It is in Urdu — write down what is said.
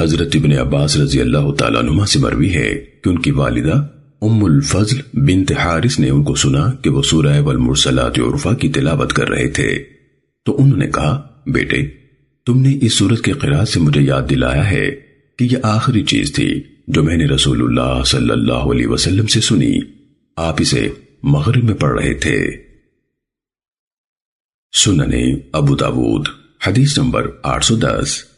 حضرت ابن عباس رضی اللہ تعالیٰ نما سے مروی ہے کہ ان کی والدہ ام الفضل بنت حارث نے ان کو سنا کہ وہ سورہ والمرسلات عرفہ کی تلاوت کر رہے تھے۔ تو انہوں نے کہا، بیٹے، تم نے اس صورت کے قرآن سے مجھے یاد دلایا ہے کہ یہ آخری چیز تھی جو میں نے رسول اللہ صلی اللہ علیہ وسلم سے سنی۔ آپ اسے مغرب میں پڑھ رہے تھے۔ سننے ابو داود، حدیث نمبر آٹھ سو دس۔